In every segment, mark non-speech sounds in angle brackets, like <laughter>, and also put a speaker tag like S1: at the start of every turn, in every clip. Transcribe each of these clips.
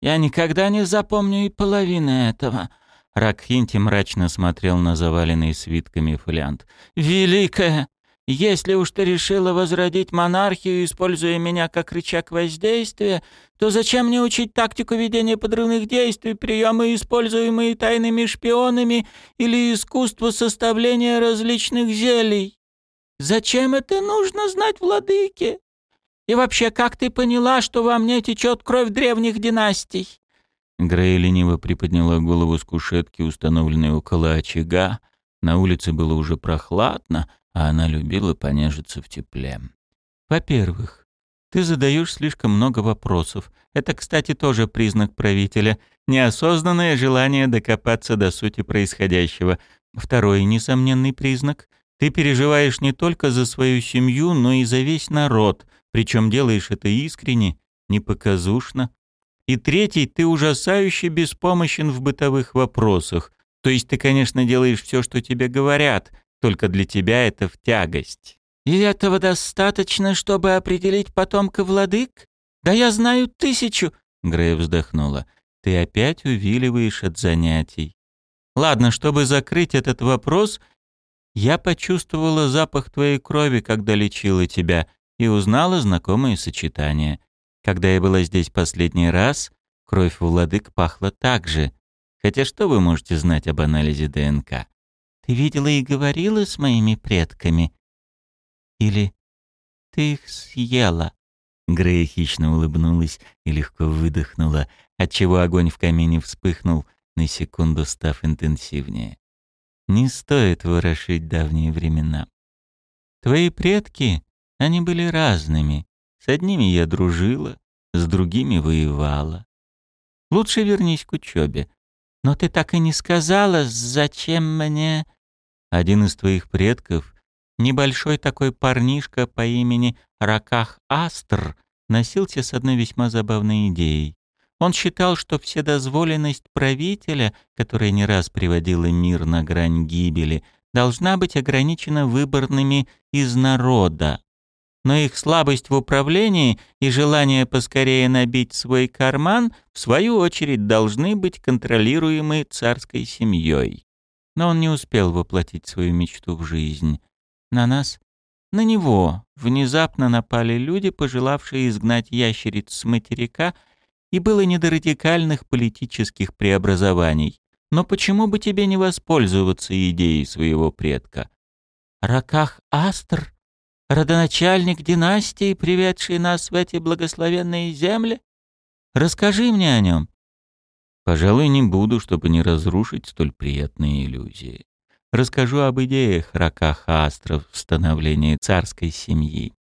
S1: Я никогда не запомню и половины этого». Ракхинти мрачно смотрел на заваленный свитками фолиант. «Великая! Если уж ты решила возродить монархию, используя меня как рычаг воздействия, то зачем мне учить тактику ведения подрывных действий, приемы, используемые тайными шпионами, или искусство составления различных зелий? Зачем это нужно знать владыке? И вообще, как ты поняла, что во мне течет кровь древних династий?»
S2: Грей лениво приподняла голову с кушетки, установленной около очага. На улице было уже прохладно, а она любила понежиться в тепле. Во-первых, ты задаешь слишком много вопросов. Это, кстати, тоже признак правителя. Неосознанное желание докопаться до сути происходящего. Второй несомненный признак. Ты переживаешь не только за свою семью, но и за весь народ, причем делаешь это искренне, непоказушно. И третий, ты ужасающе беспомощен в бытовых вопросах. То есть ты, конечно, делаешь все, что тебе говорят, только для тебя это в тягость.
S1: И этого достаточно, чтобы определить потомка владык? Да я знаю тысячу.
S2: Грея вздохнула. Ты опять увиливаешь от занятий. Ладно, чтобы закрыть этот вопрос, я почувствовала запах твоей крови, когда лечила тебя, и узнала знакомые сочетания. Когда я была здесь последний раз, кровь владык пахла так же. Хотя что вы можете знать об анализе ДНК?
S1: Ты видела и говорила с моими предками? Или ты их съела?»
S2: Грея хищно улыбнулась и легко выдохнула, отчего огонь в камине вспыхнул, на секунду став интенсивнее. «Не стоит ворошить давние времена. Твои предки, они были разными. С одними я дружила, с другими воевала. Лучше вернись к учебе.
S1: Но ты так и не сказала, зачем мне...»
S2: Один из твоих предков, небольшой такой парнишка по имени Раках Астр, носился с одной весьма забавной идеей. Он считал, что вседозволенность правителя, которая не раз приводила мир на грань гибели, должна быть ограничена выборными из народа. Но их слабость в управлении и желание поскорее набить свой карман, в свою очередь, должны быть контролируемы царской семьей но он не успел воплотить свою мечту в жизнь. На нас, на него, внезапно напали люди, пожелавшие изгнать ящериц с материка, и было не до радикальных политических преобразований. Но почему бы тебе не воспользоваться идеей своего предка?
S1: Раках Астр, родоначальник династии, приведший нас в эти благословенные земли? Расскажи мне о нем.
S2: Пожалуй, не буду, чтобы не разрушить столь приятные иллюзии. Расскажу об идеях Ракаха Астра в становлении царской семьи.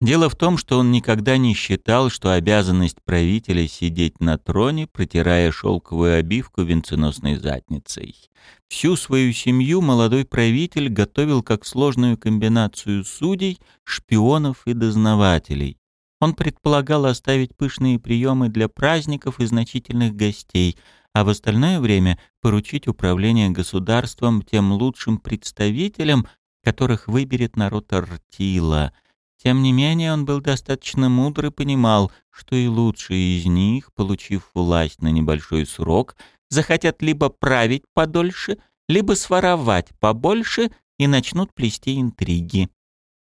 S2: Дело в том, что он никогда не считал, что обязанность правителя сидеть на троне, протирая шелковую обивку венценосной задницей. Всю свою семью молодой правитель готовил как сложную комбинацию судей, шпионов и дознавателей. Он предполагал оставить пышные приемы для праздников и значительных гостей, а в остальное время поручить управление государством тем лучшим представителям, которых выберет народ Артила. Тем не менее, он был достаточно мудр и понимал, что и лучшие из них, получив власть на небольшой срок, захотят либо править подольше, либо своровать побольше и начнут плести интриги.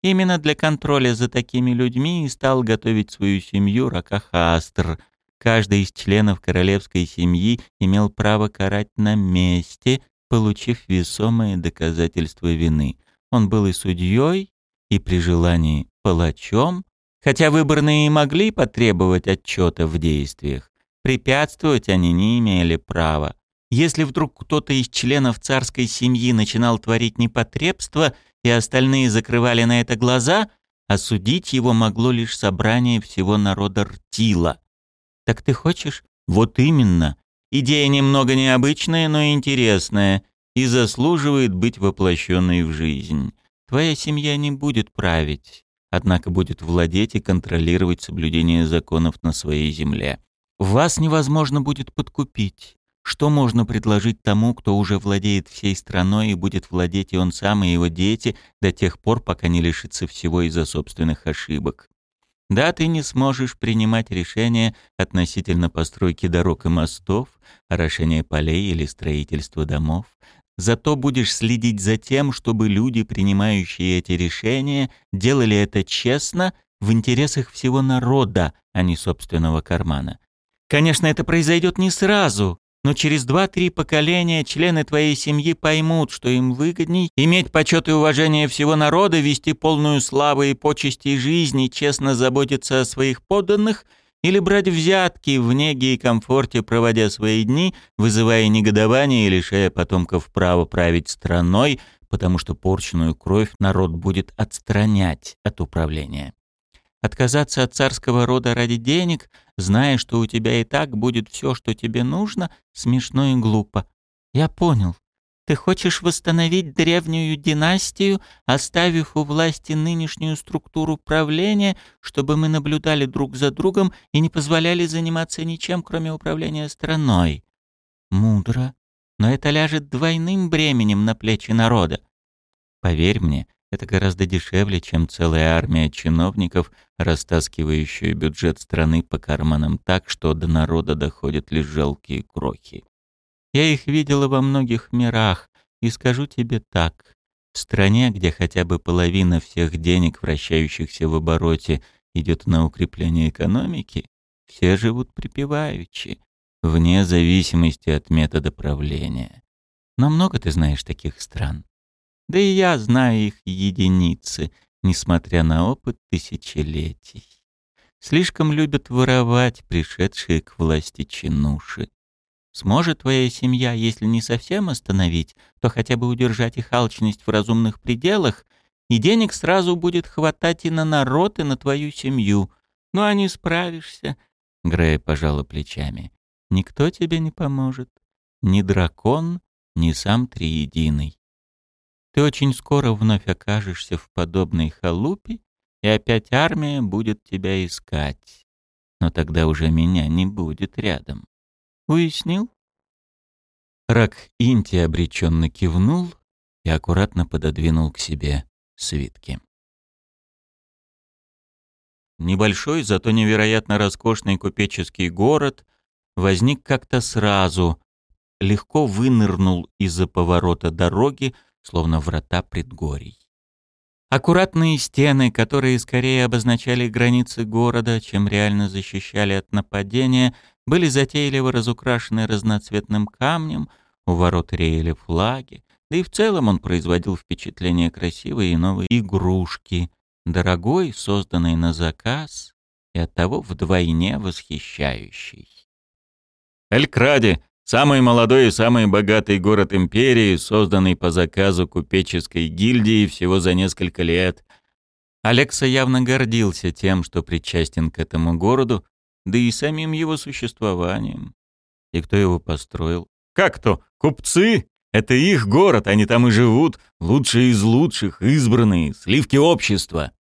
S2: Именно для контроля за такими людьми и стал готовить свою семью Ракахастр. Каждый из членов королевской семьи имел право карать на месте, получив весомое доказательство вины. Он был и судьей, и при желании палачом, хотя выборные и могли потребовать отчета в действиях. Препятствовать они не имели права. Если вдруг кто-то из членов царской семьи начинал творить непотребство – и остальные закрывали на это глаза, осудить его могло лишь собрание всего народа Ртила. Так ты хочешь? Вот именно. Идея немного необычная, но интересная и заслуживает быть воплощенной в жизнь. Твоя семья не будет править, однако будет владеть и контролировать соблюдение законов на своей земле. Вас невозможно будет подкупить. Что можно предложить тому, кто уже владеет всей страной и будет владеть и он сам, и его дети до тех пор, пока не лишится всего из-за собственных ошибок?
S1: Да, ты не сможешь принимать решения относительно постройки дорог и мостов, орошения полей или строительства домов. Зато будешь следить за тем, чтобы люди, принимающие эти решения, делали это честно, в интересах всего народа, а не собственного кармана. Конечно, это произойдет не сразу, но через два-три поколения члены твоей семьи поймут, что им выгодней иметь почет и уважение всего народа, вести полную славу и почести жизни, честно заботиться о своих подданных или брать взятки в неге и комфорте, проводя свои дни, вызывая негодование и лишая потомков права править страной, потому что порченную кровь народ будет отстранять от управления. Отказаться от царского рода ради денег, зная, что у тебя и так будет все, что тебе нужно, смешно и глупо. Я понял. Ты хочешь восстановить древнюю династию, оставив у власти нынешнюю структуру правления, чтобы мы наблюдали друг за другом и не позволяли заниматься ничем, кроме управления страной. Мудро. Но это ляжет двойным бременем на плечи народа. Поверь мне, это гораздо дешевле, чем целая армия чиновников, растаскивающая бюджет страны по карманам так, что до народа доходят лишь жалкие крохи. Я их видела во многих мирах, и скажу тебе так. В стране, где хотя бы половина всех денег, вращающихся в обороте, идет на укрепление экономики, все живут припеваючи, вне зависимости от метода правления. Но много ты знаешь таких стран. Да и я знаю их единицы, несмотря на опыт тысячелетий. Слишком любят воровать пришедшие к власти чинуши. Сможет твоя семья, если не совсем остановить, то хотя бы удержать их алчность в разумных пределах, и денег сразу будет хватать и на народ, и на твою семью. Ну а не справишься, — Грея пожала плечами. Никто тебе не поможет. Ни дракон, ни сам Триединый. Ты очень скоро вновь окажешься в подобной халупе, и опять армия будет тебя искать. Но тогда уже меня не будет рядом. Уяснил? Рак Инти обреченно кивнул и аккуратно пододвинул к себе свитки. Небольшой, зато невероятно роскошный купеческий город возник как-то сразу, легко вынырнул из-за поворота дороги, словно врата предгорий. Аккуратные стены, которые скорее обозначали границы города, чем реально защищали от нападения, были затейливо разукрашены разноцветным камнем, у ворот реяли флаги, да и в целом он производил впечатление красивой и новой игрушки, дорогой, созданной на заказ и оттого вдвойне восхищающей. «Элькради, Самый молодой и самый богатый город империи, созданный по заказу купеческой гильдии всего за несколько лет. Алекса явно гордился тем, что причастен к этому городу, да и самим его существованием. И кто его построил? Как то? Купцы? Это их город, они там и живут, лучшие из лучших, избранные, сливки общества.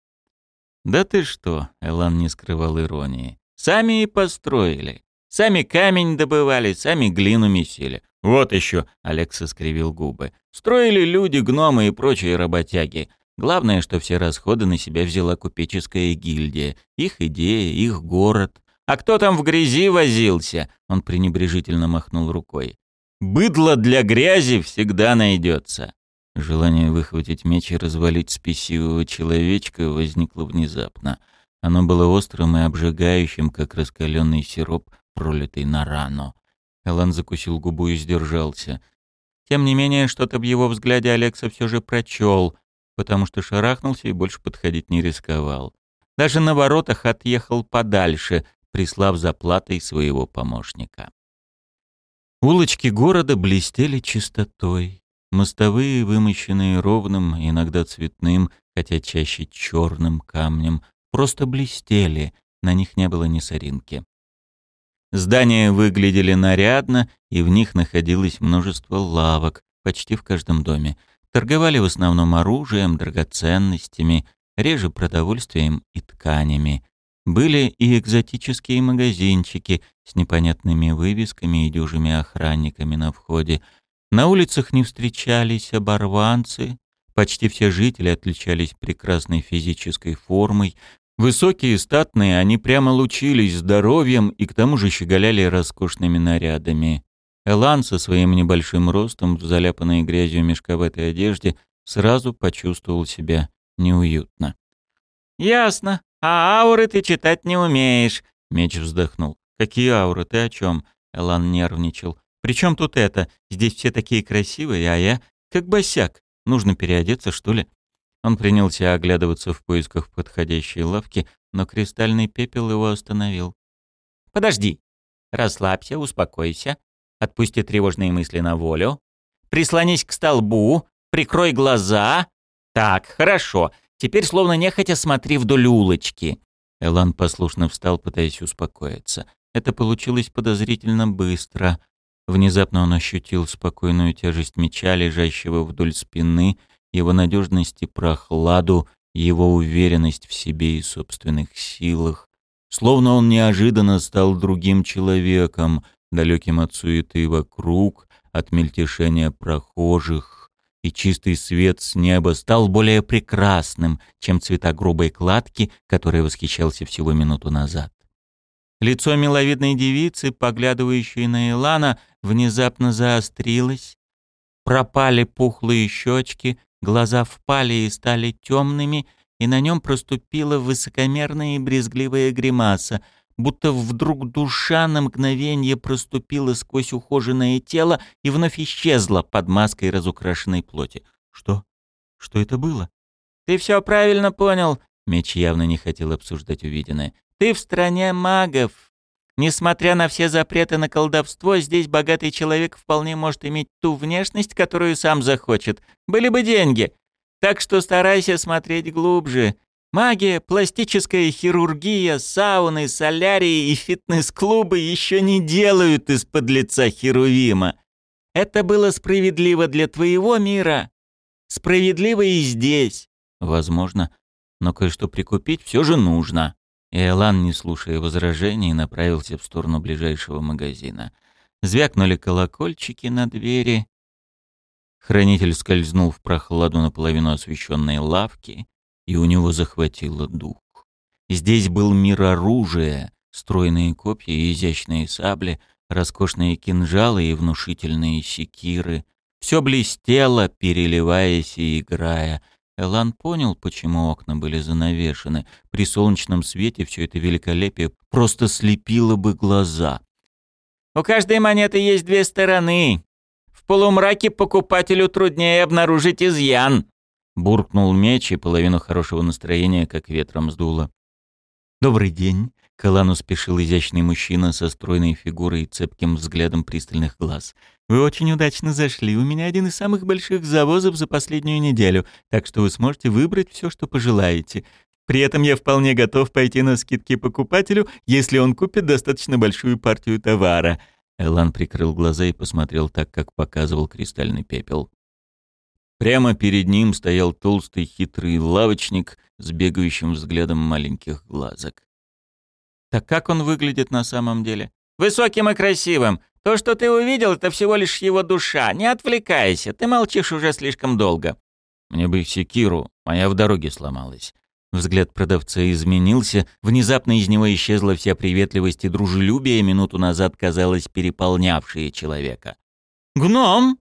S1: Да ты что, Элан не скрывал иронии. Сами и построили. Сами камень добывали, сами глину месили. Вот еще, Алекс скривил губы. Строили люди, гномы и прочие работяги. Главное, что все расходы на себя взяла купеческая гильдия. Их идея, их город. А кто там в грязи возился? Он пренебрежительно махнул рукой. Быдло для грязи всегда найдется. Желание выхватить меч и развалить спесивого человечка возникло внезапно. Оно было острым и обжигающим, как раскаленный сироп, пролитый на рану. Элан закусил губу и сдержался. Тем не менее, что-то в его взгляде Алекса все же прочел, потому что шарахнулся и больше подходить не рисковал. Даже на воротах отъехал подальше, прислав заплатой своего помощника. Улочки города блестели чистотой. Мостовые, вымощенные ровным, иногда цветным, хотя чаще черным камнем, просто блестели, на них не было ни соринки. Здания выглядели нарядно, и в них находилось множество лавок, почти в каждом доме. Торговали в основном оружием, драгоценностями, реже продовольствием и тканями. Были и экзотические магазинчики с непонятными вывесками и дюжими охранниками на входе. На улицах не встречались оборванцы. Почти все жители отличались прекрасной физической формой,
S2: Высокие, статные, они прямо лучились здоровьем и к тому же щеголяли роскошными нарядами. Элан со своим небольшим ростом в заляпанной грязью мешковатой одежде сразу почувствовал себя неуютно.
S1: «Ясно. А ауры ты читать не умеешь», — Меч вздохнул.
S2: «Какие ауры? Ты о чем? Элан нервничал. «При чем тут это? Здесь все такие красивые, а я как босяк. Нужно переодеться, что ли?» Он принялся оглядываться в поисках подходящей лавки, но кристальный пепел его остановил.
S1: «Подожди. Расслабься, успокойся. Отпусти тревожные мысли на волю. Прислонись к столбу, прикрой глаза. Так, хорошо. Теперь словно нехотя смотри вдоль улочки».
S2: Элан послушно встал, пытаясь успокоиться. Это получилось подозрительно быстро. Внезапно он ощутил спокойную тяжесть меча, лежащего вдоль спины, его надежность и прохладу, его уверенность в себе и собственных силах. Словно он неожиданно стал другим человеком, далеким от суеты вокруг, от мельтешения прохожих, и чистый свет с неба стал более прекрасным, чем цвета грубой кладки, которой восхищался всего минуту назад. Лицо миловидной девицы, поглядывающей на Илана, внезапно заострилось. Пропали пухлые щечки, глаза впали и стали темными, и на нем проступила высокомерная и брезгливая гримаса, будто вдруг душа на мгновение проступила сквозь ухоженное тело и вновь исчезла под маской разукрашенной плоти. «Что? Что это было?»
S1: «Ты все правильно понял», — Меч явно не хотел обсуждать увиденное. Ты в стране магов. Несмотря на все запреты на колдовство, здесь богатый человек вполне может иметь ту внешность, которую сам захочет. Были бы деньги. Так что старайся смотреть глубже. Магия, пластическая хирургия, сауны, солярии и фитнес-клубы еще не делают из-под лица Херувима. Это было справедливо для твоего мира. Справедливо и здесь.
S2: Возможно. Но кое-что прикупить все же нужно. И Элан, не слушая возражений, направился в сторону ближайшего магазина. Звякнули колокольчики на двери. Хранитель скользнул в прохладу наполовину освещенной лавки, и у него захватило дух. Здесь был мир оружия, стройные копья и изящные сабли, роскошные кинжалы и внушительные секиры. Все блестело, переливаясь и играя, Элан понял, почему окна были занавешены. При солнечном свете все это великолепие просто слепило бы глаза.
S1: «У каждой монеты есть две стороны. В полумраке покупателю труднее обнаружить изъян», — буркнул меч, и половину хорошего настроения как ветром сдуло.
S2: «Добрый день», к Элану спешил изящный мужчина со стройной фигурой и цепким взглядом пристальных глаз. «Вы очень удачно зашли. У меня один из самых больших завозов за последнюю неделю, так что вы сможете выбрать все, что пожелаете. При этом я вполне готов пойти на скидки покупателю, если он купит достаточно большую партию товара». Элан прикрыл глаза и посмотрел так, как показывал кристальный пепел. Прямо перед ним стоял толстый хитрый лавочник с бегающим взглядом маленьких глазок.
S1: Так как он выглядит на самом деле? Высоким и красивым. То, что ты увидел, это всего лишь его душа. Не отвлекайся, ты молчишь уже слишком долго.
S2: Мне бы секиру, моя в дороге сломалась. Взгляд продавца изменился, внезапно из него исчезла вся приветливость и дружелюбие, минуту назад казалось переполнявшие человека.
S1: «Гном?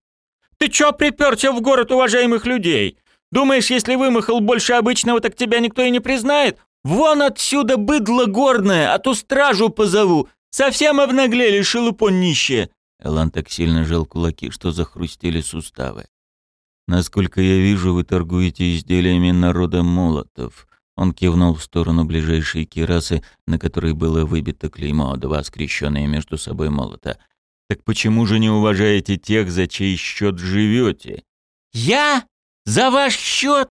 S1: Ты чё припёрся в город уважаемых людей? Думаешь, если вымахал больше обычного, так тебя никто и не признает? «Вон отсюда, быдло горное, а то стражу позову! Совсем обнаглели, шелупон нищие!»
S2: Элан так сильно жал кулаки, что захрустели суставы. «Насколько я вижу, вы торгуете изделиями народа молотов». Он кивнул в сторону ближайшей кирасы, на которой было выбито клеймо, два скрещенные между собой молота. «Так почему же не уважаете тех, за чей счет живете?»
S1: «Я? За ваш счет?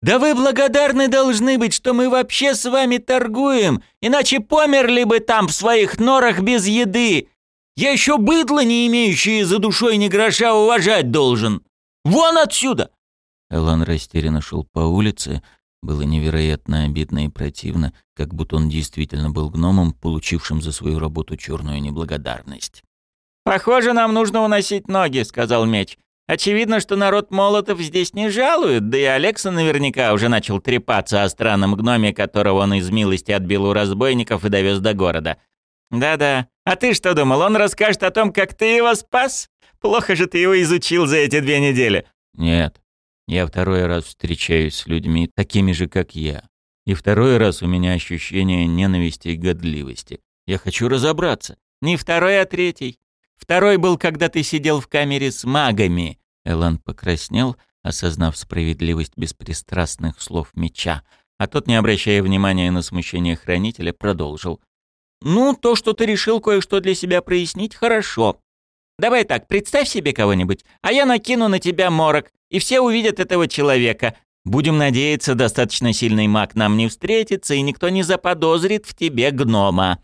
S1: Да вы благодарны должны быть, что мы вообще с вами торгуем, иначе померли бы там в своих норах без еды. Я еще быдло, не имеющее за душой ни гроша, уважать должен. Вон отсюда!»
S2: Элан растерянно шел по улице. Было невероятно обидно и противно, как будто он действительно был гномом, получившим за свою работу черную неблагодарность.
S1: «Похоже, нам нужно уносить ноги», — сказал меч. Очевидно, что народ Молотов здесь не жалует, да и Алекса наверняка уже начал трепаться о странном гноме, которого он из милости отбил у разбойников и довез до города. Да-да. А ты что думал, он расскажет о том, как ты его спас? Плохо же ты его изучил за эти две недели.
S2: Нет. Я второй раз встречаюсь с людьми, такими же, как я. И второй раз у меня ощущение ненависти и годливости. Я хочу разобраться.
S1: Не второй, а третий. Второй был, когда ты сидел в камере с магами».
S2: Элан покраснел, осознав справедливость беспристрастных слов меча, а тот, не обращая внимания на смущение хранителя, продолжил.
S1: «Ну, то, что ты решил кое-что для себя прояснить, хорошо. Давай так, представь себе кого-нибудь, а я накину на тебя морок, и все увидят этого человека. Будем надеяться, достаточно сильный маг нам не встретится, и никто не заподозрит в тебе гнома.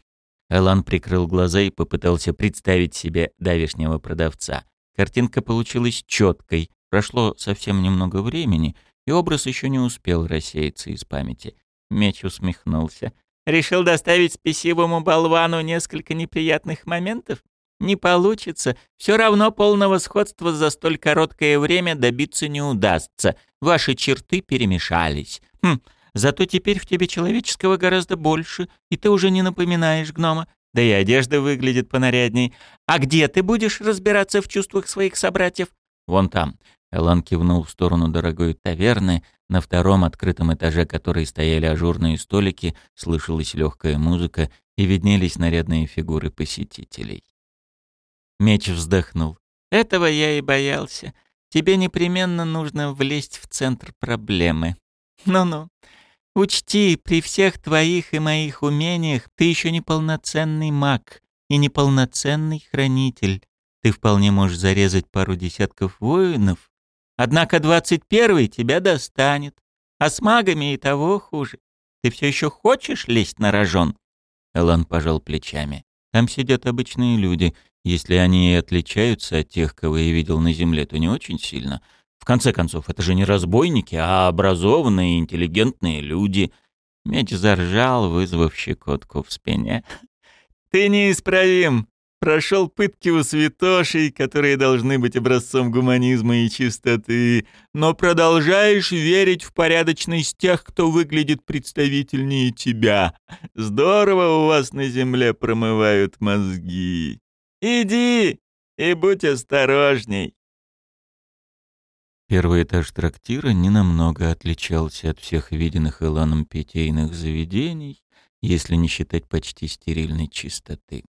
S2: Элан прикрыл глаза и попытался представить себе давешнего продавца. Картинка получилась четкой. Прошло совсем немного времени, и образ еще не успел рассеяться из памяти. Меч усмехнулся.
S1: «Решил доставить спесивому болвану несколько неприятных моментов? Не получится. Все равно полного сходства за столь короткое время добиться не удастся. Ваши черты перемешались. Хм, Зато теперь в тебе человеческого гораздо больше, и ты уже не напоминаешь гнома. Да и одежда выглядит понарядней. А где ты будешь разбираться в чувствах своих собратьев?
S2: Вон там. Элан кивнул в сторону дорогой таверны. На втором открытом этаже которой стояли ажурные столики, слышалась легкая музыка и виднелись нарядные фигуры посетителей.
S1: Меч вздохнул. «Этого я и боялся. Тебе непременно нужно влезть в центр проблемы. Ну-ну, Учти, при всех твоих и моих умениях ты еще не полноценный маг и не полноценный хранитель. Ты вполне можешь зарезать пару десятков воинов, однако двадцать первый тебя достанет. А с магами и того хуже. Ты все еще хочешь лезть на рожон?»
S2: Элан пожал плечами. «Там сидят обычные люди. Если они и отличаются от тех, кого я видел на земле, то не очень сильно. В конце концов, это же не разбойники, а образованные, интеллигентные люди. Меч заржал, вызвав щекотку в спине. <laughs>
S1: «Ты неисправим! Прошел пытки у святошей, которые должны быть образцом гуманизма и чистоты, но продолжаешь верить в порядочность тех, кто выглядит представительнее тебя. Здорово у вас на земле промывают мозги. Иди и будь осторожней.
S2: Первый этаж трактира ненамного отличался от всех виденных Иланом питейных заведений, если не считать почти стерильной чистоты.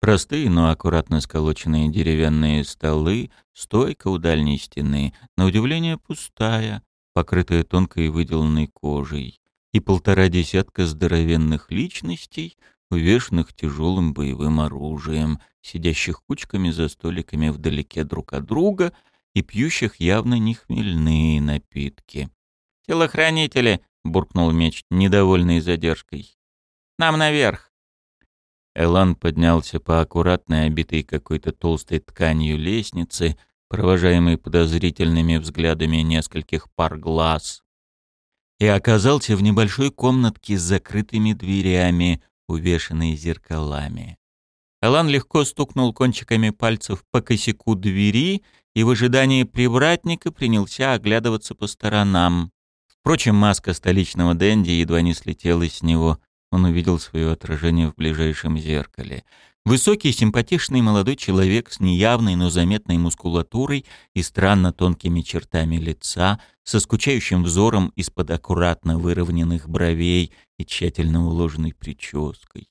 S2: Простые, но аккуратно сколоченные деревянные столы, стойка у дальней стены, на удивление пустая, покрытая тонкой выделанной кожей, и полтора десятка здоровенных личностей, увешанных тяжелым боевым оружием, сидящих кучками за столиками вдалеке друг от друга — и пьющих явно не хмельные напитки.
S1: «Телохранители!» — буркнул меч, недовольный задержкой. «Нам наверх!»
S2: Элан поднялся по аккуратной, обитой какой-то толстой тканью лестнице, провожаемой подозрительными взглядами нескольких пар глаз, и оказался в небольшой комнатке с закрытыми дверями, увешанной зеркалами.
S1: Элан легко стукнул кончиками пальцев по косяку двери и в ожидании привратника принялся оглядываться по сторонам. Впрочем, маска столичного денди едва не слетела с него. Он увидел свое отражение в ближайшем зеркале. Высокий, симпатичный молодой человек с неявной, но заметной мускулатурой и странно тонкими чертами лица, со скучающим взором из-под аккуратно выровненных бровей и тщательно уложенной прической.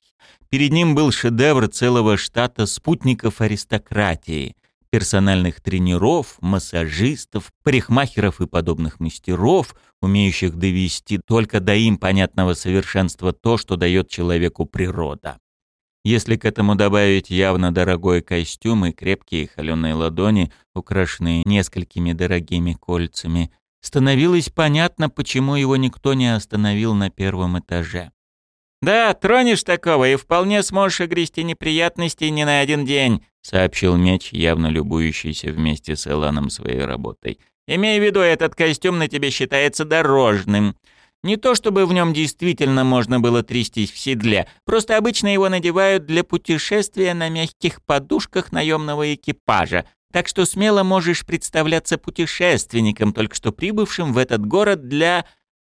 S1: Перед ним был шедевр целого штата спутников аристократии, персональных тренеров, массажистов, парикмахеров и подобных мастеров, умеющих довести только до им понятного совершенства то, что дает человеку природа. Если к этому добавить явно дорогой костюм и крепкие холеные ладони, украшенные несколькими дорогими кольцами, становилось понятно, почему его никто не остановил на первом этаже. «Да, тронешь такого и вполне сможешь огрести неприятности не на один день», сообщил меч, явно любующийся вместе с Эланом своей работой. «Имей в виду, этот костюм на тебе считается дорожным. Не то чтобы в нем действительно можно было трястись в седле, просто обычно его надевают для путешествия на мягких подушках наемного экипажа. Так что смело можешь представляться путешественником, только что прибывшим в этот город для...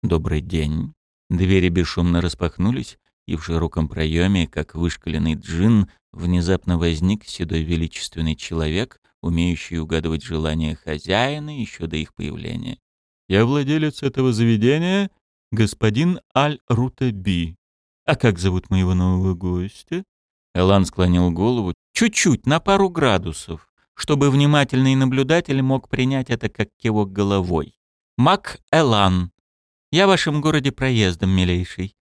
S2: Добрый день. Двери бесшумно распахнулись, и в широком проеме, как вышкаленный джин, внезапно возник седой величественный человек, умеющий угадывать желания хозяина еще до их появления. «Я владелец этого заведения, господин Аль-Рутаби. А как зовут моего нового гостя?» Элан склонил голову чуть-чуть, на пару градусов, чтобы внимательный наблюдатель мог принять это как кивок головой. «Мак Элан. Я в вашем городе проездом, милейший».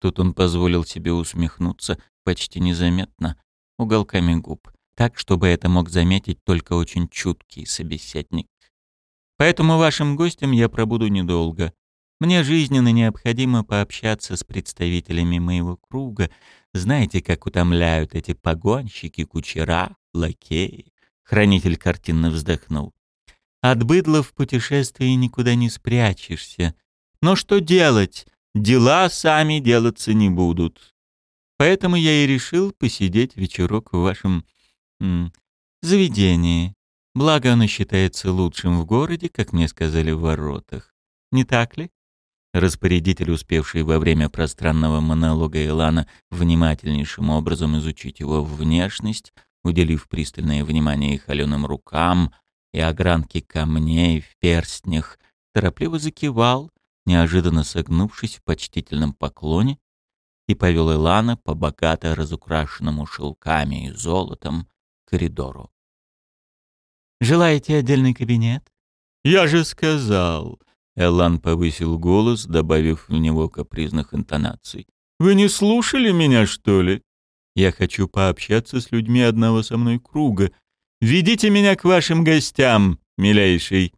S2: Тут он позволил себе усмехнуться, почти незаметно, уголками губ, так, чтобы это мог заметить только очень чуткий собеседник. «Поэтому вашим гостем я пробуду недолго. Мне жизненно необходимо пообщаться с представителями моего круга. Знаете, как утомляют эти погонщики, кучера, лакеи?» Хранитель картинно вздохнул. «От быдла в путешествии никуда не спрячешься. Но что делать? Дела сами делаться не будут. Поэтому я и решил посидеть вечерок в вашем м, заведении. Благо оно считается лучшим в городе, как мне сказали в воротах. Не так ли?» Распорядитель, успевший во время пространного монолога Илана внимательнейшим образом изучить его внешность, уделив пристальное внимание их холеным рукам и огранке камней в перстнях, торопливо закивал, неожиданно согнувшись в почтительном поклоне, и повел Илана по богато разукрашенному шелками и золотом коридору. «Желаете отдельный кабинет?» «Я же сказал!» Элан повысил голос, добавив в него капризных интонаций. «Вы не слушали меня, что ли? Я хочу пообщаться с людьми одного со мной круга. Ведите меня к вашим гостям, милейший!»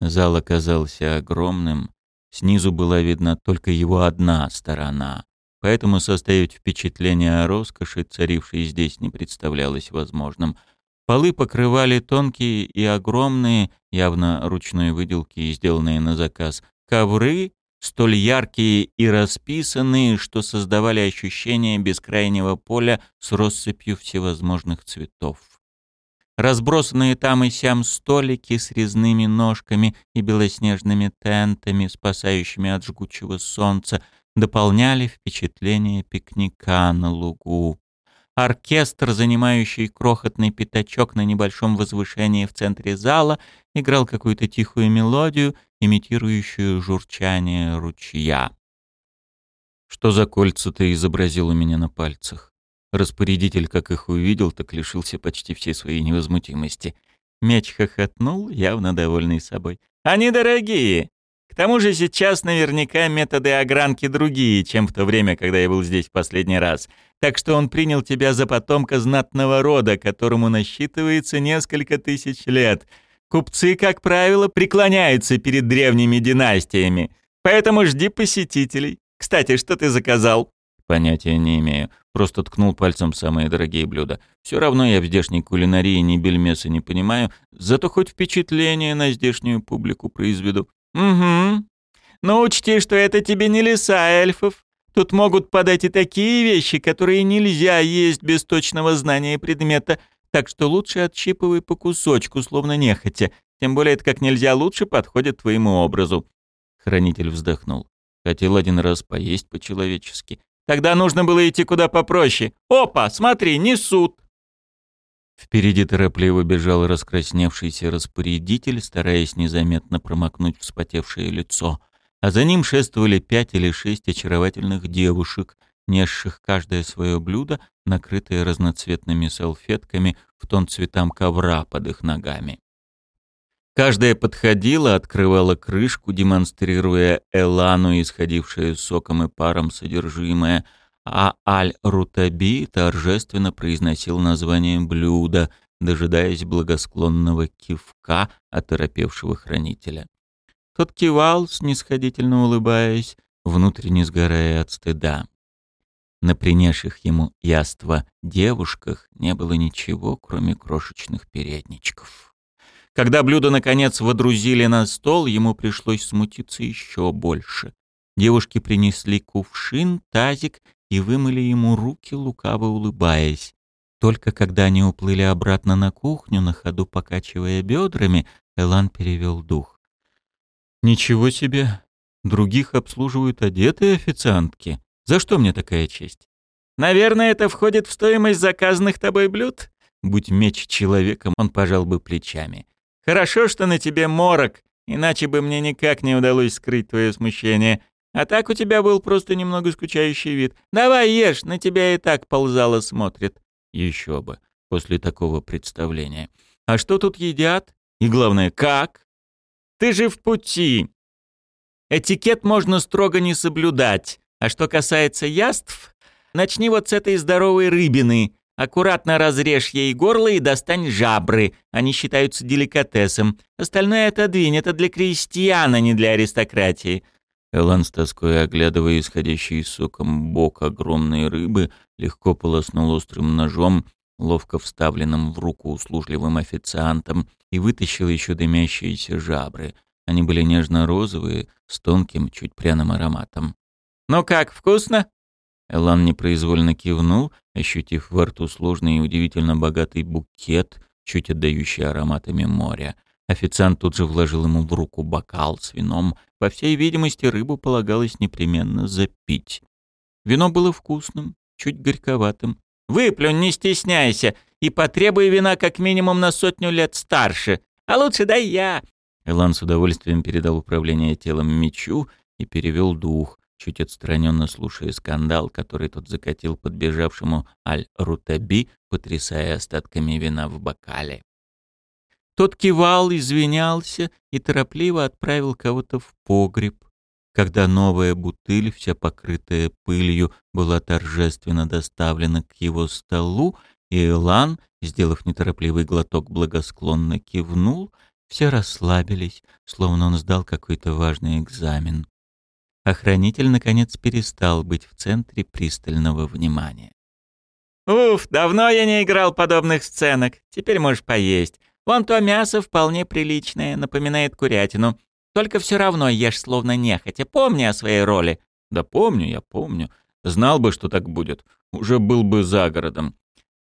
S2: Зал оказался огромным. Снизу была видна только его одна сторона. Поэтому составить впечатление о роскоши, царившей здесь, не представлялось возможным — Полы покрывали тонкие и огромные, явно ручной выделки, сделанные на заказ, ковры, столь яркие и расписанные, что создавали ощущение бескрайнего поля с россыпью всевозможных цветов. Разбросанные там и сям столики с резными ножками и белоснежными тентами, спасающими от жгучего солнца, дополняли впечатление пикника на лугу. Оркестр, занимающий крохотный пятачок на небольшом возвышении в центре зала, играл какую-то тихую мелодию, имитирующую журчание ручья. Что за кольца ты изобразил у меня на пальцах? Распорядитель, как их увидел, так лишился почти всей своей невозмутимости. Меч хохотнул, явно довольный собой. «Они дорогие! К тому же сейчас наверняка методы огранки другие, чем в то время, когда я был здесь в последний раз. Так что он принял тебя за потомка знатного рода, которому насчитывается несколько тысяч лет. Купцы, как правило, преклоняются перед древними династиями. Поэтому жди посетителей. Кстати, что ты заказал? Понятия не имею. Просто ткнул пальцем самые дорогие блюда. Все равно я в здешней кулинарии ни бельмеса не понимаю, зато хоть впечатление на здешнюю публику произведу. «Угу. Но учти, что это тебе не леса эльфов. Тут могут подать и такие вещи, которые нельзя есть без точного знания предмета, так что лучше отщипывай по кусочку, словно нехотя. Тем более это как нельзя лучше подходит твоему образу». Хранитель вздохнул. Хотел один раз поесть по-человечески. Тогда нужно было идти куда попроще. Опа, смотри, несут. Впереди торопливо бежал раскрасневшийся распорядитель, стараясь незаметно промокнуть вспотевшее лицо, а за ним шествовали пять или шесть очаровательных девушек, несших каждое свое блюдо, накрытое разноцветными салфетками в тон цветам ковра под их ногами. Каждая подходила, открывала крышку, демонстрируя элану, исходившее соком и паром содержимое — а Аль-Рутаби торжественно произносил название блюда, дожидаясь благосклонного кивка оторопевшего хранителя. Тот кивал, снисходительно улыбаясь, внутренне сгорая от стыда. На принявших ему яство девушках не было ничего, кроме крошечных передничков. Когда блюдо, наконец, водрузили на стол, ему пришлось смутиться еще больше. Девушки принесли кувшин, тазик и вымыли ему руки, лукаво улыбаясь. Только когда они уплыли обратно на кухню, на ходу покачивая бедрами, Элан перевел дух. «Ничего себе! Других обслуживают одетые официантки. За что мне такая честь?»
S1: «Наверное, это входит в стоимость заказанных тобой блюд?»
S2: Будь меч человеком, он пожал бы плечами.
S1: «Хорошо, что на тебе морок, иначе бы мне никак не удалось скрыть твое смущение. А так у тебя был просто немного скучающий вид. Давай ешь, на тебя и так ползало смотрит».
S2: Еще бы, после такого представления. «А что тут едят? И главное, как?»
S1: «Ты же в пути. Этикет можно строго не соблюдать. А что касается яств, начни вот с этой здоровой рыбины. Аккуратно разрежь ей горло и достань жабры. Они считаются деликатесом. Остальное отодвинь. Это для крестьян, а не для аристократии.
S2: Элан с тоской, оглядывая исходящий соком бок огромной рыбы, легко полоснул острым ножом, ловко вставленным в руку услужливым официантом, и вытащил еще дымящиеся жабры. Они были нежно-розовые, с тонким, чуть пряным ароматом.
S1: «Ну как, вкусно?»
S2: Элан непроизвольно кивнул, ощутив во рту сложный и удивительно богатый букет, чуть отдающий ароматами моря. Официант тут же вложил ему в руку бокал с вином. По всей видимости, рыбу полагалось непременно запить. Вино было вкусным, чуть горьковатым.
S1: «Выплюнь, не стесняйся, и потребуй вина как минимум на сотню лет старше. А лучше дай я!»
S2: Элан с удовольствием передал управление телом мечу и перевел дух, чуть отстраненно слушая скандал, который тот закатил подбежавшему Аль-Рутаби, потрясая остатками вина в бокале. Тот кивал, извинялся и торопливо отправил кого-то в погреб. Когда новая бутыль, вся покрытая пылью, была торжественно доставлена к его столу, и Элан, сделав неторопливый глоток, благосклонно кивнул, все расслабились, словно он сдал какой-то важный экзамен. Охранитель, наконец, перестал быть в центре пристального внимания.
S1: «Уф, давно я не играл подобных сценок. Теперь можешь поесть. Вон то мясо вполне приличное, напоминает курятину. Только все равно ешь словно нехотя. Помни о своей роли».
S2: «Да помню, я помню. Знал бы, что так будет. Уже был бы за городом».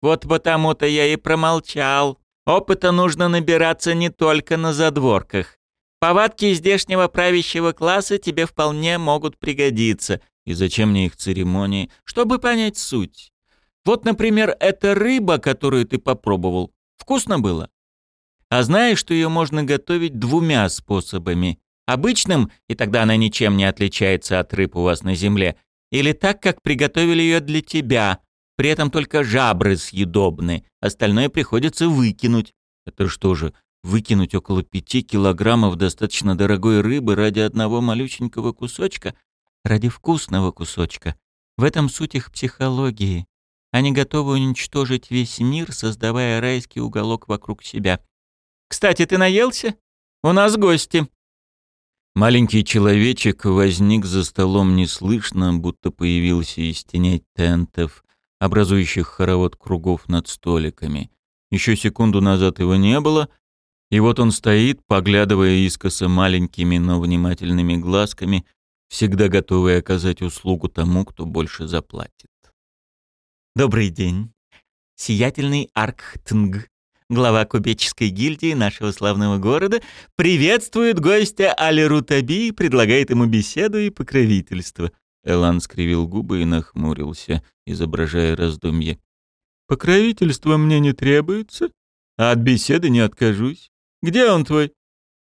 S1: «Вот потому-то я и промолчал. Опыта нужно набираться не только на задворках. Повадки здешнего правящего класса тебе вполне могут пригодиться.
S2: И зачем мне их церемонии?
S1: Чтобы понять суть. Вот, например, эта рыба, которую ты попробовал. Вкусно было? А знаешь, что ее можно готовить двумя способами. Обычным, и тогда она ничем не отличается от рыб у вас на земле, или так, как приготовили ее для тебя. При этом только жабры съедобны, остальное приходится выкинуть.
S2: Это что же, выкинуть около пяти килограммов достаточно дорогой рыбы ради одного малюсенького кусочка?
S1: Ради вкусного кусочка. В этом суть их психологии. Они готовы уничтожить весь мир, создавая райский уголок вокруг себя. Кстати, ты наелся? У нас гости».
S2: Маленький человечек возник за столом неслышно, будто появился из теней тентов, образующих хоровод кругов над столиками. Еще секунду назад его не было, и вот он стоит, поглядывая искоса маленькими, но внимательными глазками, всегда готовый оказать услугу тому, кто больше заплатит.
S1: «Добрый день. Сиятельный Арктнг глава купеческой гильдии нашего славного города, приветствует гостя Алирутаби и предлагает ему беседу и покровительство.
S2: Элан скривил губы и нахмурился, изображая раздумье. «Покровительство мне не требуется, а от беседы не откажусь. Где он твой?»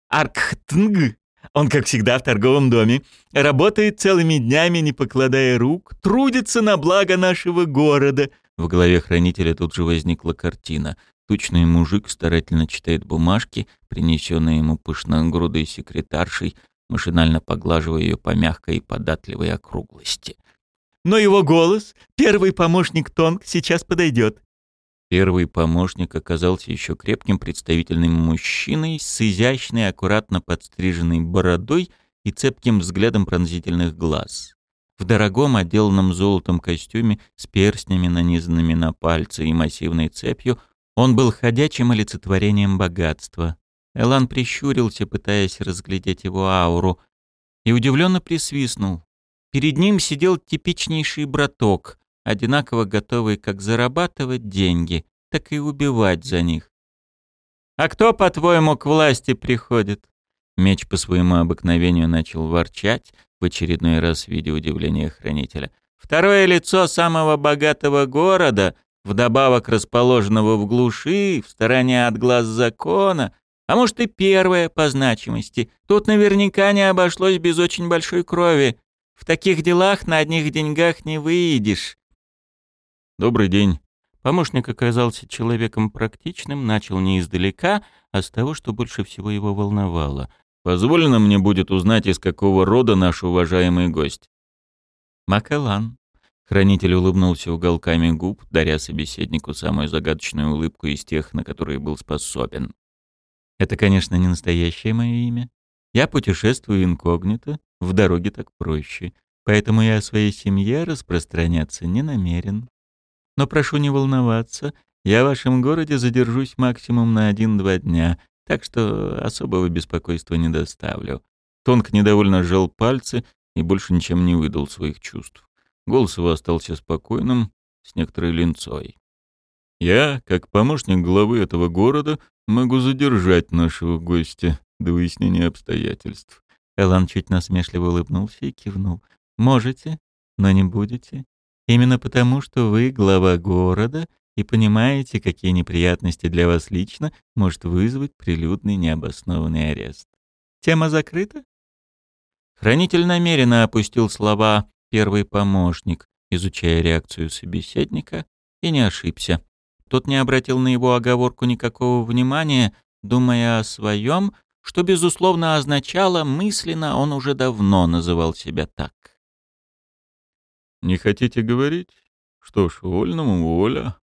S1: «Аркхтнг. Он, как всегда, в торговом доме. Работает целыми днями, не покладая рук, трудится на благо нашего города».
S2: В голове хранителя тут же возникла картина. Тучный мужик старательно читает бумажки, принесенные ему пышногрудой секретаршей, машинально поглаживая ее по мягкой и податливой округлости.
S1: «Но его голос, первый помощник Тонг, сейчас подойдет».
S2: Первый помощник оказался еще крепким представительным мужчиной с изящной, аккуратно подстриженной бородой и цепким взглядом пронзительных глаз. В дорогом, отделанном золотом костюме с перстнями, нанизанными на пальцы и массивной цепью, он был ходячим олицетворением богатства. Элан прищурился, пытаясь разглядеть его ауру, и удивленно присвистнул. Перед ним сидел типичнейший браток,
S1: одинаково готовый как зарабатывать деньги, так и убивать за них. «А кто, по-твоему, к власти приходит?» Меч по своему обыкновению начал ворчать, в очередной раз видя удивление хранителя. «Второе лицо самого богатого города, вдобавок расположенного в глуши, в стороне от глаз закона, а может и первое по значимости. Тут наверняка не обошлось без очень большой крови. В таких делах на одних деньгах не выйдешь».
S2: «Добрый день»,
S1: Помощник оказался человеком практичным, начал не издалека, а с того, что больше всего его волновало.
S2: «Позволено мне будет узнать, из какого рода наш уважаемый гость?»
S1: «Макалан».
S2: Хранитель улыбнулся уголками губ, даря собеседнику самую загадочную улыбку из тех, на которые был способен.
S1: «Это, конечно, не настоящее мое имя. Я путешествую инкогнито, в дороге так проще, поэтому я о своей семье распространяться не намерен». Но прошу не волноваться, я в вашем городе задержусь максимум на один-два дня, так что особого беспокойства не доставлю».
S2: Тонк недовольно сжал пальцы и больше ничем не выдал своих чувств. Голос его остался спокойным, с некоторой линцой. «Я, как помощник главы этого города, могу задержать нашего гостя до выяснения обстоятельств».
S1: Элан чуть насмешливо улыбнулся и кивнул. «Можете, но не будете. Именно потому, что вы глава города и понимаете, какие неприятности для вас лично может вызвать прилюдный необоснованный арест. Тема закрыта? Хранитель намеренно опустил слова «первый помощник», изучая реакцию собеседника, и не ошибся. Тот не обратил на его оговорку никакого внимания, думая о своем, что, безусловно, означало, мысленно он уже давно называл себя так.
S2: Не хотите говорить? Что ж, вольному воля.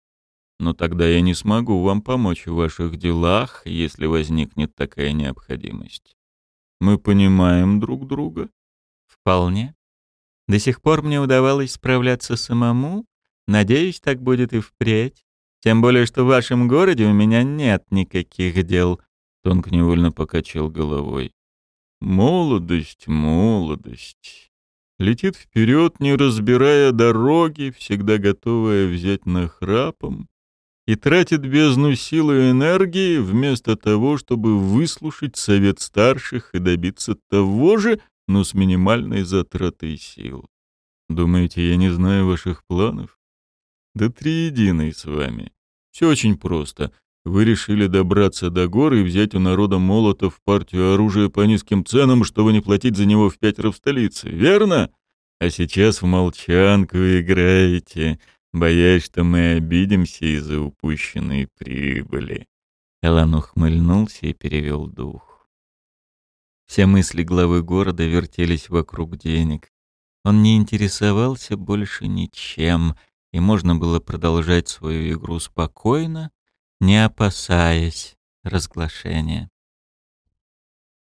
S2: Но тогда я не смогу вам помочь в ваших делах, если возникнет такая необходимость. Мы понимаем друг друга?
S1: Вполне. До сих пор мне удавалось справляться самому. Надеюсь, так будет и впредь. Тем более, что в вашем городе у меня нет никаких дел.
S2: Тонк невольно покачал головой. Молодость, молодость летит вперед, не разбирая дороги, всегда готовая взять нахрапом, и тратит бездну силы и энергии вместо того, чтобы выслушать совет старших и добиться того же, но с минимальной затратой сил. Думаете, я не знаю ваших планов? Да триединый с вами. Все очень просто. Вы решили добраться до гор и взять у народа молотов партию оружия по низким ценам, чтобы не платить за него в пятеро в столице, верно? А сейчас в молчанку играете, боясь, что мы обидимся из-за упущенной прибыли.
S1: Элан ухмыльнулся и перевел дух. Все мысли главы города вертелись вокруг денег. Он не интересовался больше ничем, и можно было продолжать свою игру спокойно, не опасаясь разглашения.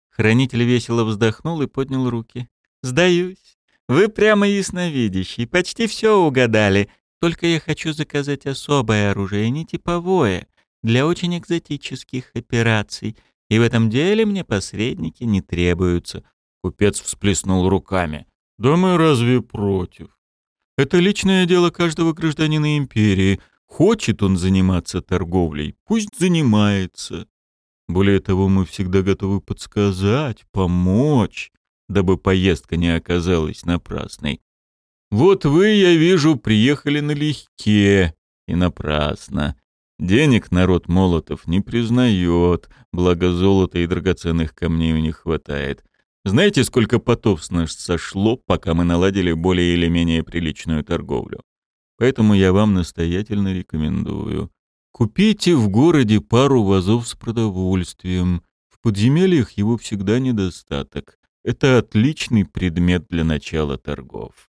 S1: Хранитель весело вздохнул и поднял руки. «Сдаюсь. Вы прямо ясновидящий, почти все угадали. Только я хочу заказать особое оружие, не типовое, для очень экзотических операций. И в этом деле мне посредники не требуются».
S2: Купец всплеснул руками. «Да мы разве против? Это личное дело каждого гражданина империи. Хочет он заниматься торговлей, пусть занимается. Более того, мы всегда готовы подсказать, помочь, дабы поездка не оказалась напрасной. Вот вы, я вижу, приехали налегке и напрасно. Денег народ Молотов не признает, благо золота и драгоценных камней у них хватает. Знаете, сколько потов с нас сошло, пока мы наладили более или менее приличную торговлю? Поэтому я вам настоятельно рекомендую. Купите в городе пару вазов с продовольствием. В подземельях его всегда недостаток. Это отличный предмет для начала торгов.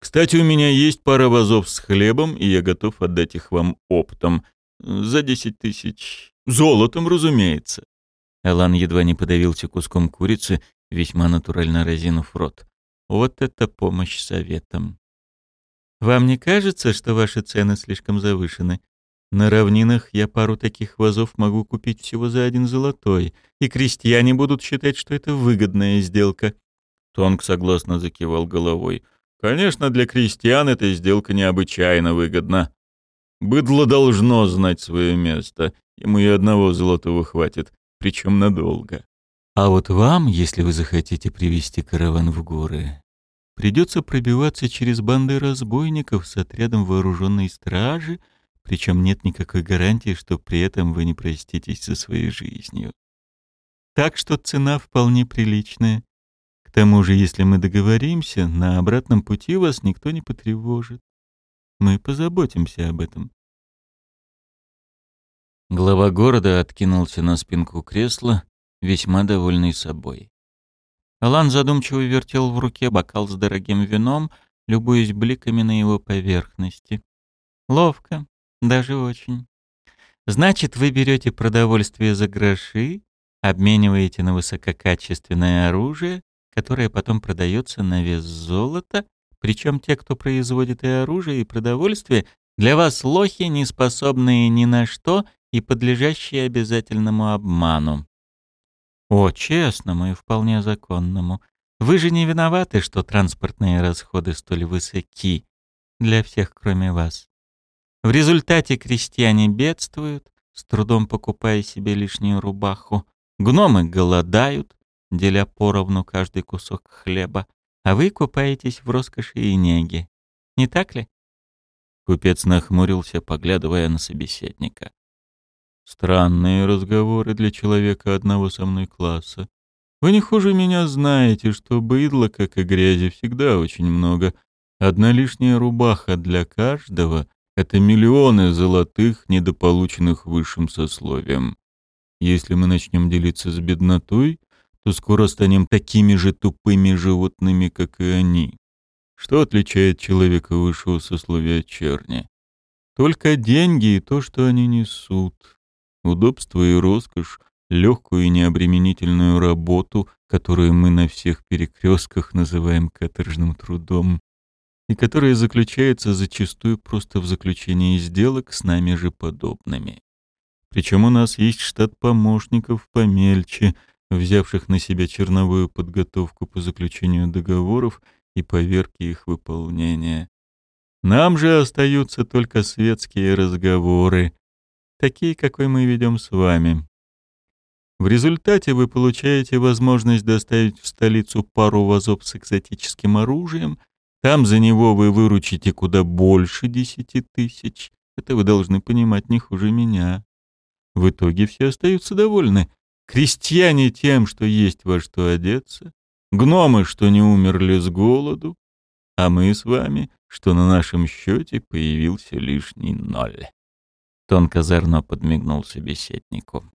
S2: Кстати, у меня есть пара вазов с хлебом, и я готов отдать их вам оптом. За десять тысяч. Золотом, разумеется.
S1: Элан едва не подавился куском курицы, весьма натурально разинув рот. Вот это помощь советам. Вам не кажется, что ваши цены слишком завышены? На равнинах я пару таких вазов могу купить всего за один золотой, и крестьяне будут считать, что это выгодная сделка.
S2: Тонг согласно закивал головой.
S3: Конечно, для крестьян эта сделка необычайно выгодна. Быдло должно знать свое место. Ему и одного золотого хватит, причем надолго.
S2: А вот вам, если вы захотите привести караван в горы, придется пробиваться через банды разбойников с отрядом вооруженной стражи, причем нет никакой гарантии, что при этом вы не проститесь со своей жизнью. Так что цена вполне приличная. К тому же, если мы договоримся, на обратном пути вас никто не потревожит. Мы позаботимся об этом.
S1: Глава города откинулся на спинку кресла, весьма довольный собой. Алан задумчиво вертел в руке бокал с дорогим вином, любуясь бликами на его поверхности. Ловко, даже очень. Значит, вы берете продовольствие за гроши, обмениваете на высококачественное оружие, которое потом продается на вес золота, причем те, кто производит и оружие, и продовольствие, для вас лохи, не способные ни на что и подлежащие обязательному обману. О, честному и вполне законному. Вы же не виноваты, что транспортные расходы столь высоки для всех, кроме вас. В результате крестьяне бедствуют, с трудом покупая себе лишнюю рубаху. Гномы голодают, деля поровну каждый кусок хлеба, а вы купаетесь в роскоши и неге. Не так ли?
S2: Купец нахмурился, поглядывая на собеседника. Странные разговоры для человека одного со мной класса. Вы не хуже меня знаете, что быдла, как и грязи, всегда очень много. Одна лишняя рубаха для каждого — это миллионы золотых, недополученных высшим сословием. Если мы начнем делиться с беднотой, то скоро станем такими же тупыми животными, как и они. Что отличает человека высшего сословия от черни? Только деньги и то, что они несут удобство и роскошь, легкую и необременительную работу, которую мы на всех перекрестках называем каторжным трудом, и которая заключается зачастую просто в заключении сделок с нами же подобными. Причем у нас есть штат помощников помельче, взявших на себя черновую подготовку по заключению договоров и поверке их выполнения. Нам же остаются только светские разговоры, такие, какой мы ведем с вами. В результате вы получаете возможность доставить в столицу пару вазов с экзотическим оружием. Там за него вы выручите куда больше десяти тысяч. Это вы должны понимать не хуже меня. В итоге все остаются довольны. Крестьяне тем, что есть во что одеться, гномы, что не умерли с голоду, а мы с вами, что на нашем счете появился лишний ноль. Тонко зерно подмигнул собеседнику.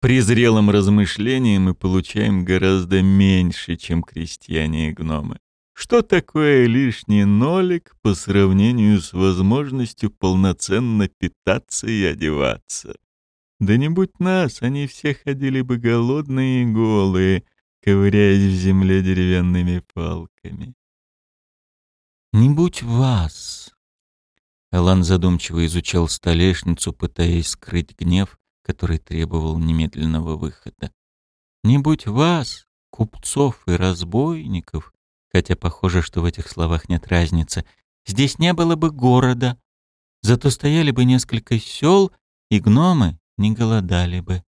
S2: При зрелом размышлении мы получаем гораздо меньше, чем крестьяне и гномы. Что такое лишний нолик по сравнению с возможностью полноценно питаться и одеваться? Да не будь нас, они все ходили бы голодные и голые, ковыряясь в земле деревянными палками. Не будь вас, Алан задумчиво изучал столешницу, пытаясь скрыть гнев, который требовал немедленного выхода. «Не будь вас, купцов и разбойников, хотя похоже, что в этих словах нет разницы, здесь не было бы города, зато стояли бы несколько сел, и гномы не голодали бы.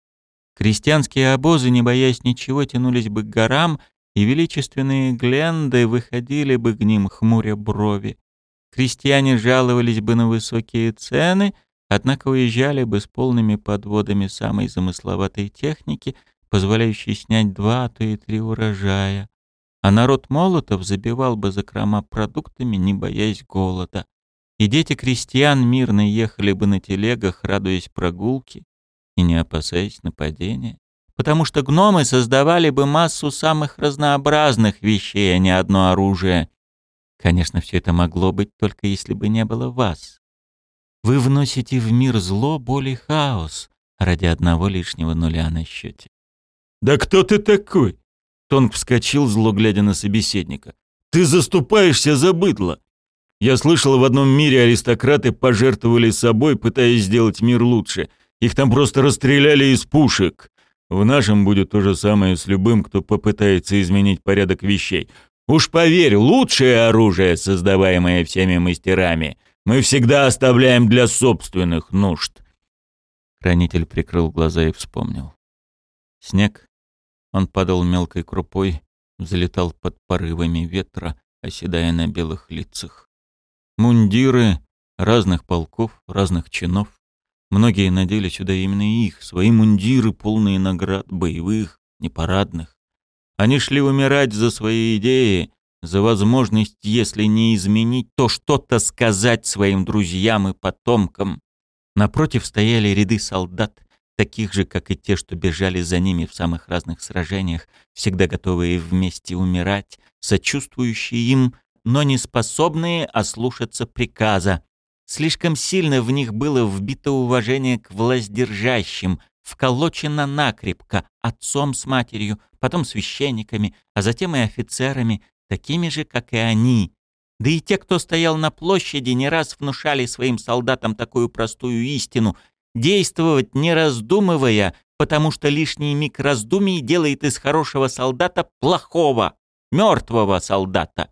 S2: Крестьянские обозы, не боясь ничего, тянулись бы к горам, и величественные гленды выходили бы к ним, хмуря брови. Крестьяне жаловались бы на высокие цены, однако уезжали бы с полными подводами самой замысловатой техники, позволяющей снять два, а то и три урожая. А народ молотов забивал бы закрома продуктами, не боясь голода. И дети крестьян мирно ехали бы на телегах, радуясь прогулке и не опасаясь нападения. Потому что гномы создавали бы массу самых разнообразных вещей, а не одно оружие. Конечно, все это могло быть только если бы не было вас. Вы вносите в мир зло, боль и хаос ради одного лишнего нуля на счете.
S3: «Да кто ты такой?» Тонг вскочил, зло глядя на собеседника. «Ты заступаешься за быдло!» Я слышал, в одном мире аристократы пожертвовали собой, пытаясь сделать мир лучше. Их там просто расстреляли из пушек. В нашем будет то же самое с любым, кто попытается изменить порядок вещей. Уж поверь, лучшее оружие, создаваемое всеми мастерами, мы всегда оставляем для собственных нужд.
S2: Хранитель прикрыл глаза и вспомнил. Снег. Он падал мелкой крупой, взлетал под порывами ветра, оседая на белых лицах. Мундиры разных полков, разных чинов. Многие надели сюда именно их, свои мундиры, полные наград, боевых, непарадных. Они шли умирать за свои идеи, за возможность, если не изменить, то что-то сказать своим друзьям и потомкам. Напротив стояли ряды солдат, таких же, как и те, что бежали за ними в самых разных сражениях, всегда готовые вместе умирать, сочувствующие им, но не способные ослушаться приказа. Слишком сильно в них было вбито уважение к властдержащим, вколочено накрепко отцом с матерью, потом священниками, а затем и офицерами, такими же, как и они. Да и те, кто стоял на площади, не раз внушали своим солдатам такую простую истину — действовать не раздумывая, потому что лишний миг раздумий делает из хорошего солдата плохого, мертвого солдата.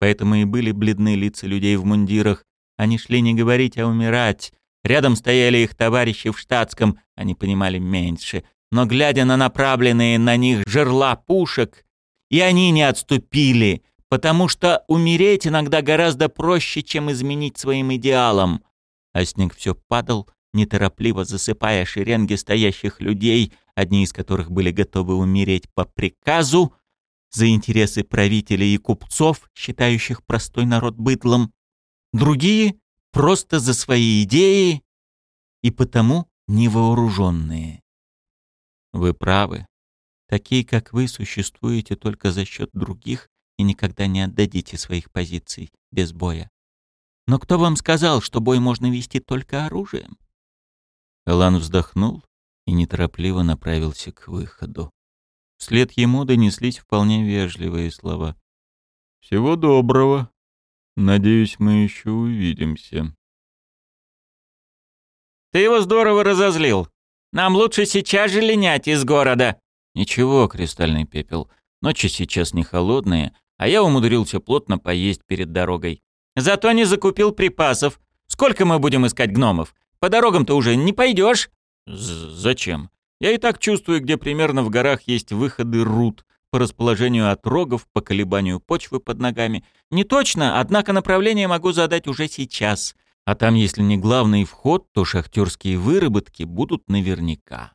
S2: Поэтому и были бледны лица людей в мундирах. Они шли не говорить, а умирать. Рядом стояли их товарищи в штатском, они понимали меньше. Но глядя на направленные на них жерла пушек, и они не отступили, потому что умереть иногда гораздо проще, чем изменить своим идеалам. А снег все падал, неторопливо засыпая шеренги стоящих людей, одни из которых были готовы умереть по приказу, за интересы правителей и купцов, считающих простой народ быдлом, другие — просто за свои идеи и потому невооруженные. Вы правы, Такие, как вы, существуете только за счет других и никогда не отдадите своих позиций без боя. Но кто вам сказал, что бой можно вести только оружием? Элан вздохнул и неторопливо направился к выходу. Вслед ему донеслись вполне вежливые слова. «Всего доброго. Надеюсь, мы еще увидимся».
S1: «Ты его здорово разозлил. Нам лучше сейчас же линять из города»,
S2: «Ничего, кристальный пепел, ночи сейчас не холодные, а я умудрился плотно поесть перед дорогой.
S1: Зато не закупил припасов. Сколько мы будем искать гномов? По дорогам-то уже не пойдешь.
S2: Зачем? Я и так чувствую, где примерно в горах есть выходы руд, по расположению отрогов, по колебанию почвы под ногами.
S1: Не точно, однако направление могу задать уже сейчас.
S2: А там, если не главный вход, то шахтерские выработки будут наверняка.